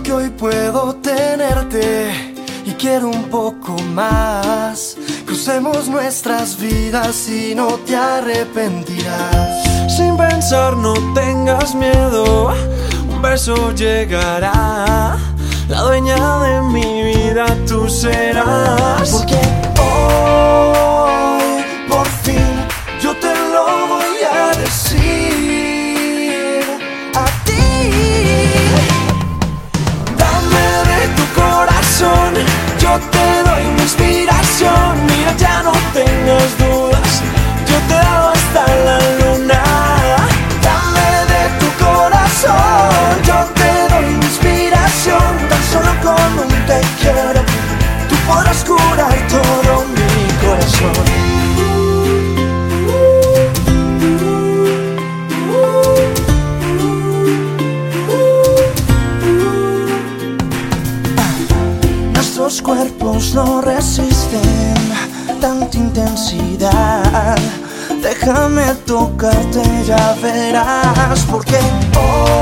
Que hoy puedo tenerte y quiero un poco más. Crucemos nuestras vidas y no te arrepentirás. Sin pensar, no tengas miedo, un beso llegará. La dueña de mi vida tú serás. Porque yo te Nuestros cuerpos no resisten tanta intensidad. Déjame tocarte, ya verás, porque hoy